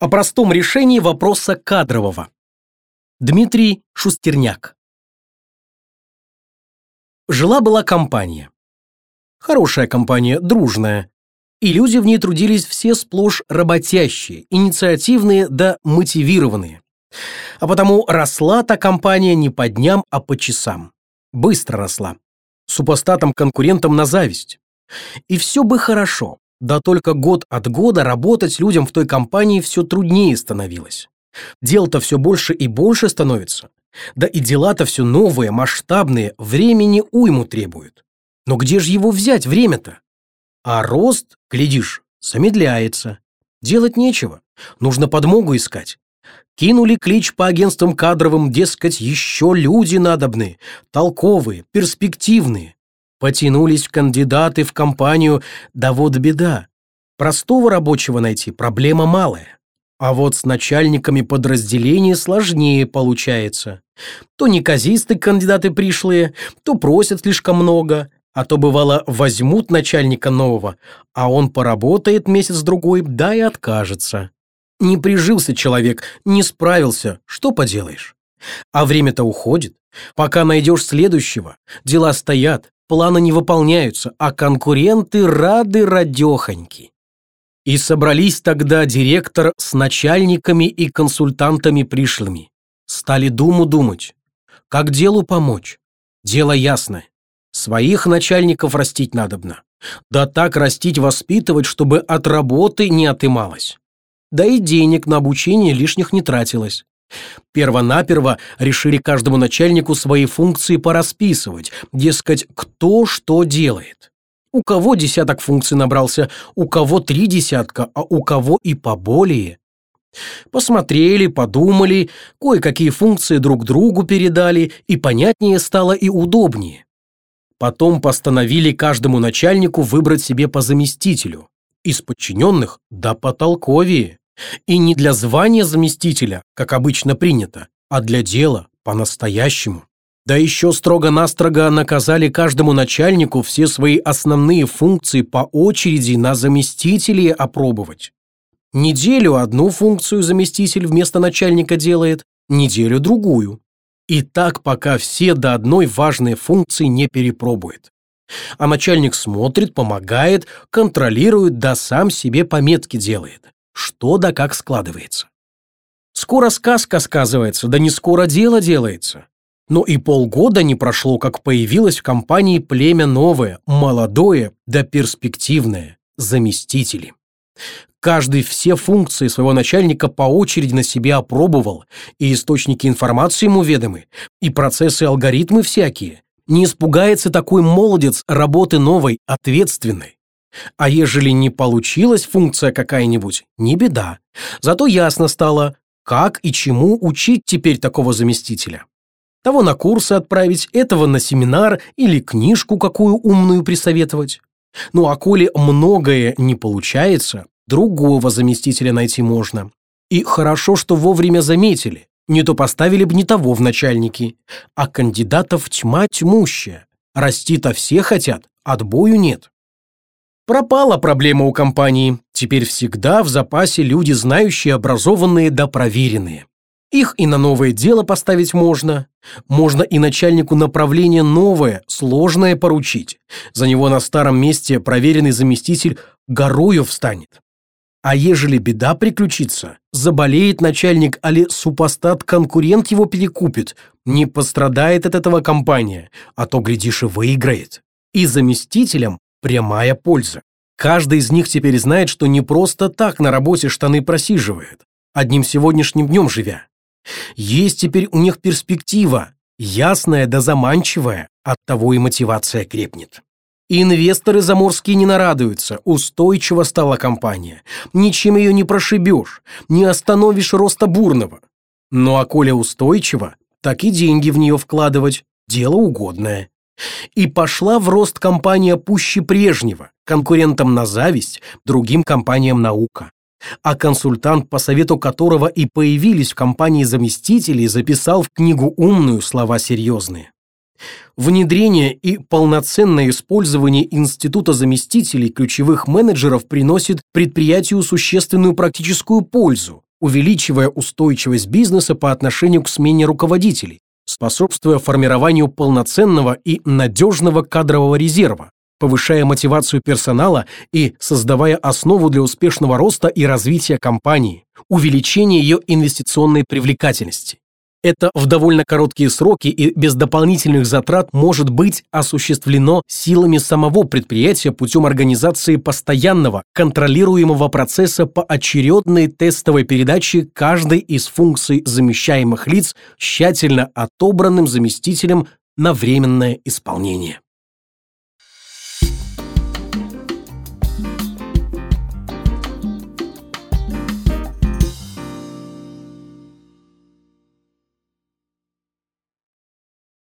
О простом решении вопроса кадрового. Дмитрий Шустерняк. Жила-была компания. Хорошая компания, дружная. И люди в ней трудились все сплошь работящие, инициативные да мотивированные. А потому росла та компания не по дням, а по часам. Быстро росла. Супостатом-конкурентом на зависть. И все бы хорошо, да только год от года работать людям в той компании все труднее становилось. Дел-то все больше и больше становится. Да и дела-то все новые, масштабные, времени уйму требуют. Но где же его взять, время-то? А рост, глядишь, замедляется. Делать нечего, нужно подмогу искать. Кинули клич по агентствам кадровым, дескать, еще люди надобны, толковые, перспективные. Потянулись кандидаты в компанию, да вот беда. Простого рабочего найти проблема малая. А вот с начальниками подразделений сложнее получается. То неказисты кандидаты пришлые, то просят слишком много, а то бывало возьмут начальника нового, а он поработает месяц-другой, да и откажется. Не прижился человек, не справился, что поделаешь? А время-то уходит. Пока найдешь следующего, дела стоят, планы не выполняются, а конкуренты рады радехоньки. И собрались тогда директор с начальниками и консультантами пришлыми. Стали думу думать. Как делу помочь? Дело ясное. Своих начальников растить надобно. Да так растить, воспитывать, чтобы от работы не отымалось. Да и денег на обучение лишних не тратилось. Первонаперво решили каждому начальнику свои функции порасписывать, дескать, кто что делает. У кого десяток функций набрался, у кого три десятка, а у кого и поболее. Посмотрели, подумали, кое-какие функции друг другу передали, и понятнее стало и удобнее. Потом постановили каждому начальнику выбрать себе по заместителю. Из подчиненных да потолковее. И не для звания заместителя, как обычно принято, а для дела, по-настоящему. Да еще строго-настрого наказали каждому начальнику все свои основные функции по очереди на заместителей опробовать. Неделю одну функцию заместитель вместо начальника делает, неделю другую. И так, пока все до одной важной функции не перепробует. А начальник смотрит, помогает, контролирует, да сам себе пометки делает что да как складывается. Скоро сказка сказывается, да не скоро дело делается. Но и полгода не прошло, как появилось в компании племя новое, молодое да перспективное, заместители. Каждый все функции своего начальника по очереди на себе опробовал, и источники информации ему ведомы, и процессы алгоритмы всякие. Не испугается такой молодец работы новой, ответственной. А ежели не получилась функция какая-нибудь, не беда. Зато ясно стало, как и чему учить теперь такого заместителя. Того на курсы отправить, этого на семинар или книжку какую умную присоветовать. Ну а коли многое не получается, другого заместителя найти можно. И хорошо, что вовремя заметили, не то поставили бы не того в начальники, а кандидатов тьма тьмущая. Расти-то все хотят, отбою нет. Пропала проблема у компании. Теперь всегда в запасе люди, знающие, образованные да проверенные. Их и на новое дело поставить можно. Можно и начальнику направления новое, сложное поручить. За него на старом месте проверенный заместитель горою встанет. А ежели беда приключится, заболеет начальник, али супостат-конкурент его перекупит, не пострадает от этого компания, а то, глядишь, и выиграет. И заместителям прямая польза. Каждый из них теперь знает, что не просто так на работе штаны просиживает, одним сегодняшним днем живя. Есть теперь у них перспектива, ясная да заманчивая, оттого и мотивация крепнет. Инвесторы заморские не нарадуются, устойчива стала компания. Ничем ее не прошибешь, не остановишь роста бурного. Ну а коли устойчива, так и деньги в нее вкладывать – дело угодное. И пошла в рост компания пуще прежнего, конкурентам на зависть, другим компаниям наука. А консультант, по совету которого и появились в компании заместителей, записал в книгу умную слова серьезные. Внедрение и полноценное использование института заместителей ключевых менеджеров приносит предприятию существенную практическую пользу, увеличивая устойчивость бизнеса по отношению к смене руководителей, способствуя формированию полноценного и надежного кадрового резерва, повышая мотивацию персонала и создавая основу для успешного роста и развития компании, увеличения ее инвестиционной привлекательности. Это в довольно короткие сроки и без дополнительных затрат может быть осуществлено силами самого предприятия путем организации постоянного контролируемого процесса по очередной тестовой передаче каждой из функций замещаемых лиц тщательно отобранным заместителем на временное исполнение.